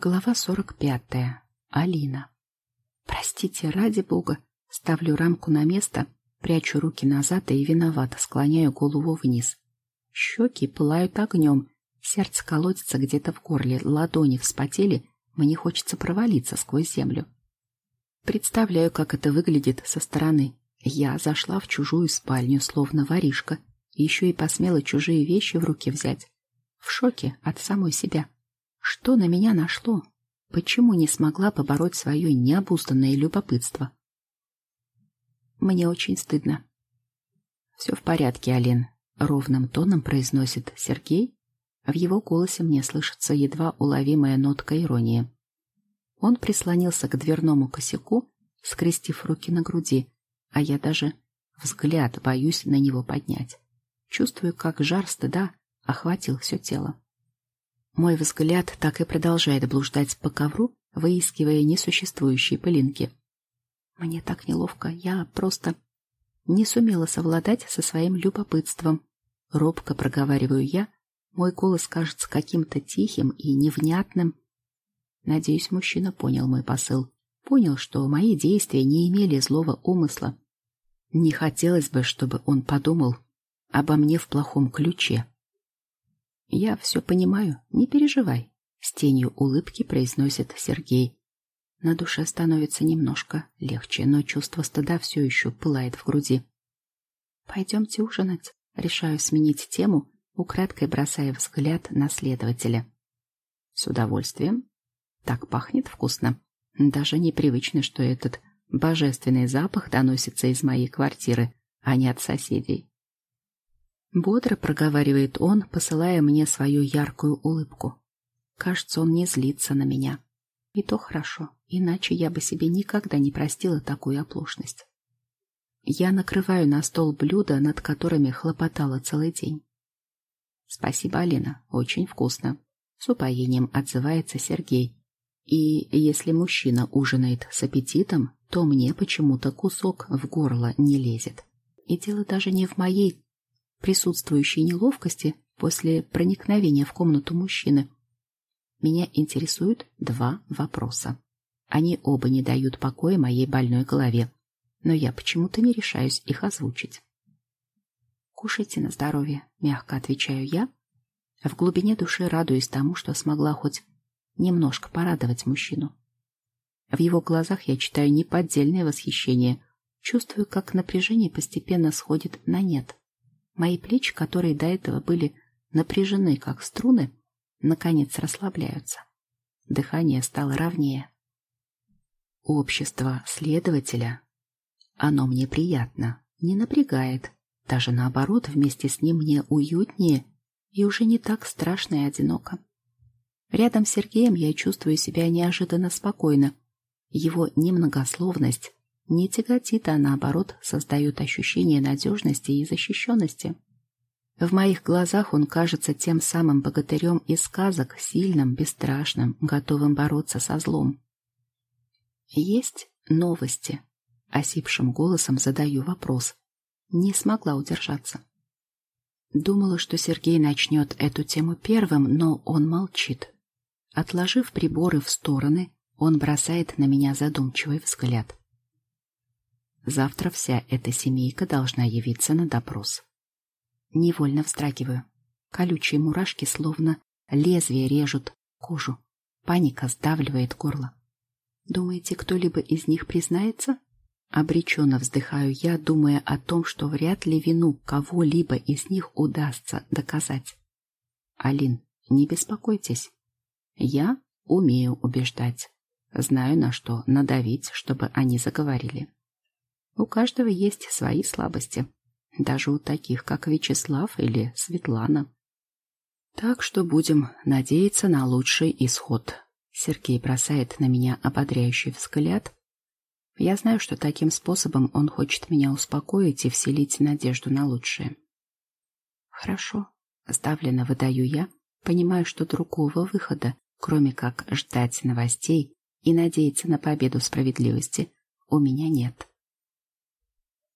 Глава сорок пятая. Алина. Простите, ради бога. Ставлю рамку на место, прячу руки назад и виновато склоняю голову вниз. Щеки пылают огнем, сердце колотится где-то в горле, ладони вспотели, мне хочется провалиться сквозь землю. Представляю, как это выглядит со стороны. Я зашла в чужую спальню, словно воришка, еще и посмела чужие вещи в руки взять. В шоке от самой себя. Что на меня нашло? Почему не смогла побороть свое необузданное любопытство? Мне очень стыдно. Все в порядке, Алин, ровным тоном произносит Сергей. В его голосе мне слышится едва уловимая нотка иронии. Он прислонился к дверному косяку, скрестив руки на груди, а я даже взгляд боюсь на него поднять. Чувствую, как жар стыда охватил все тело. Мой взгляд так и продолжает блуждать по ковру, выискивая несуществующие пылинки. Мне так неловко, я просто не сумела совладать со своим любопытством. Робко проговариваю я, мой голос кажется каким-то тихим и невнятным. Надеюсь, мужчина понял мой посыл, понял, что мои действия не имели злого умысла. Не хотелось бы, чтобы он подумал обо мне в плохом ключе. «Я все понимаю, не переживай», — с тенью улыбки произносит Сергей. На душе становится немножко легче, но чувство стыда все еще пылает в груди. «Пойдемте ужинать», — решаю сменить тему, украдкой бросая взгляд на следователя. «С удовольствием. Так пахнет вкусно. Даже непривычно, что этот божественный запах доносится из моей квартиры, а не от соседей. Бодро проговаривает он, посылая мне свою яркую улыбку. Кажется, он не злится на меня. И то хорошо, иначе я бы себе никогда не простила такую оплошность. Я накрываю на стол блюда, над которыми хлопотала целый день. Спасибо, Алина, очень вкусно. С упоением отзывается Сергей. И если мужчина ужинает с аппетитом, то мне почему-то кусок в горло не лезет. И дело даже не в моей присутствующей неловкости после проникновения в комнату мужчины. Меня интересуют два вопроса. Они оба не дают покоя моей больной голове, но я почему-то не решаюсь их озвучить. «Кушайте на здоровье», — мягко отвечаю я, в глубине души радуясь тому, что смогла хоть немножко порадовать мужчину. В его глазах я читаю неподдельное восхищение, чувствую, как напряжение постепенно сходит на нет. Мои плечи, которые до этого были напряжены, как струны, наконец расслабляются. Дыхание стало ровнее. Общество следователя, оно мне приятно, не напрягает. Даже наоборот, вместе с ним мне уютнее и уже не так страшно и одиноко. Рядом с Сергеем я чувствую себя неожиданно спокойно. Его немногословность не тяготит, а наоборот создает ощущение надежности и защищенности. В моих глазах он кажется тем самым богатырем из сказок, сильным, бесстрашным, готовым бороться со злом. «Есть новости?» — осипшим голосом задаю вопрос. Не смогла удержаться. Думала, что Сергей начнет эту тему первым, но он молчит. Отложив приборы в стороны, он бросает на меня задумчивый взгляд. Завтра вся эта семейка должна явиться на допрос. Невольно вздрагиваю. Колючие мурашки словно лезвие режут кожу. Паника сдавливает горло. Думаете, кто-либо из них признается? Обреченно вздыхаю я, думая о том, что вряд ли вину кого-либо из них удастся доказать. Алин, не беспокойтесь. Я умею убеждать. Знаю, на что надавить, чтобы они заговорили. У каждого есть свои слабости, даже у таких, как Вячеслав или Светлана. Так что будем надеяться на лучший исход. Сергей бросает на меня ободряющий взгляд. Я знаю, что таким способом он хочет меня успокоить и вселить надежду на лучшее. Хорошо, сдавленно выдаю я, понимаю, что другого выхода, кроме как ждать новостей и надеяться на победу справедливости, у меня нет.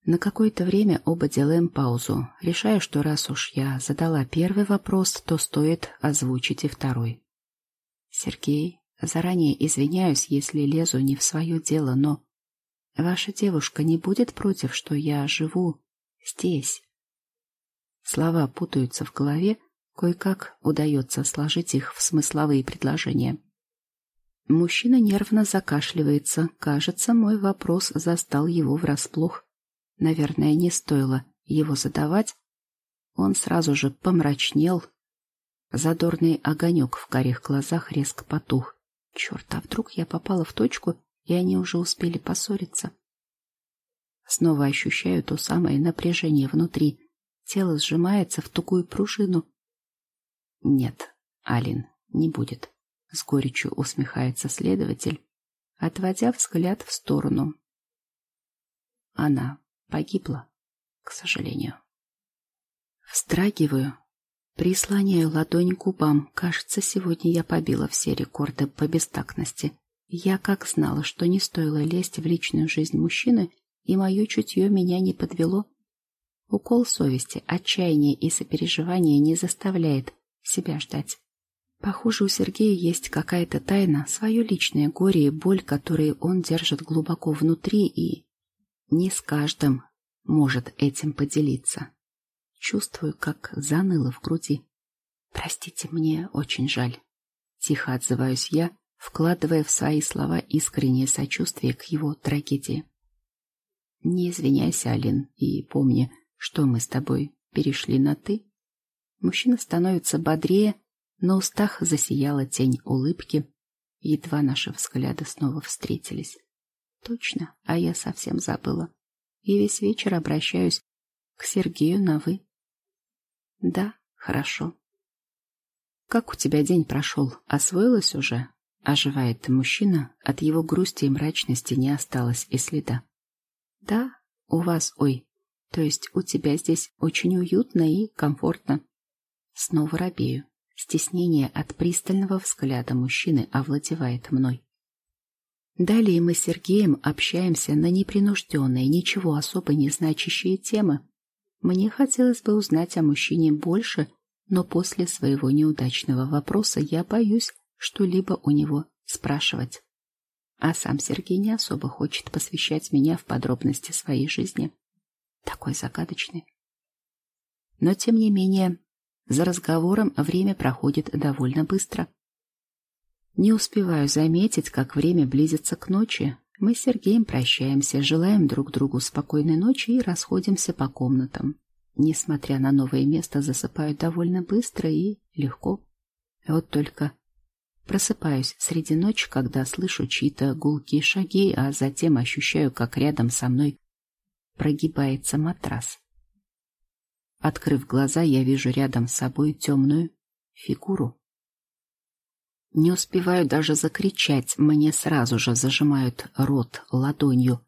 На какое-то время оба делаем паузу, решая, что раз уж я задала первый вопрос, то стоит озвучить и второй. Сергей Заранее извиняюсь, если лезу не в свое дело, но ваша девушка не будет против, что я живу здесь. Слова путаются в голове, кое-как удается сложить их в смысловые предложения. Мужчина нервно закашливается. Кажется, мой вопрос застал его врасплох. Наверное, не стоило его задавать. Он сразу же помрачнел. Задорный огонек в карих глазах резко потух. Черт, а вдруг я попала в точку, и они уже успели поссориться? Снова ощущаю то самое напряжение внутри. Тело сжимается в тугую пружину. Нет, Алин, не будет. С горечью усмехается следователь, отводя взгляд в сторону. Она погибла, к сожалению. Встрагиваю, Прислоняю ладонь к губам. Кажется, сегодня я побила все рекорды по бестактности. Я как знала, что не стоило лезть в личную жизнь мужчины, и мое чутье меня не подвело. Укол совести, отчаяние и сопереживание не заставляет себя ждать. Похоже, у Сергея есть какая-то тайна, свое личное горе и боль, которые он держит глубоко внутри и не с каждым может этим поделиться. Чувствую, как заныло в груди. «Простите, мне очень жаль». Тихо отзываюсь я, вкладывая в свои слова искреннее сочувствие к его трагедии. «Не извиняйся, Алин, и помни, что мы с тобой перешли на «ты». Мужчина становится бодрее, на устах засияла тень улыбки. Едва наши взгляды снова встретились. Точно, а я совсем забыла. И весь вечер обращаюсь к Сергею на «вы». Да, хорошо. Как у тебя день прошел? Освоилась уже? Оживает мужчина, от его грусти и мрачности не осталось и следа. Да, у вас, ой, то есть у тебя здесь очень уютно и комфортно. Снова робею. Стеснение от пристального взгляда мужчины овладевает мной. Далее мы с Сергеем общаемся на непринужденные, ничего особо не значащие темы. Мне хотелось бы узнать о мужчине больше, но после своего неудачного вопроса я боюсь что-либо у него спрашивать. А сам Сергей не особо хочет посвящать меня в подробности своей жизни. Такой загадочный. Но, тем не менее, за разговором время проходит довольно быстро. Не успеваю заметить, как время близится к ночи, мы с Сергеем прощаемся, желаем друг другу спокойной ночи и расходимся по комнатам. Несмотря на новое место, засыпаю довольно быстро и легко. Вот только просыпаюсь среди ночи, когда слышу чьи-то гулкие шаги, а затем ощущаю, как рядом со мной прогибается матрас. Открыв глаза, я вижу рядом с собой темную фигуру. Не успеваю даже закричать, мне сразу же зажимают рот ладонью.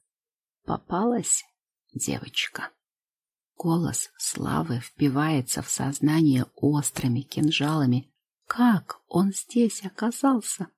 Попалась девочка. Голос Славы впивается в сознание острыми кинжалами. Как он здесь оказался?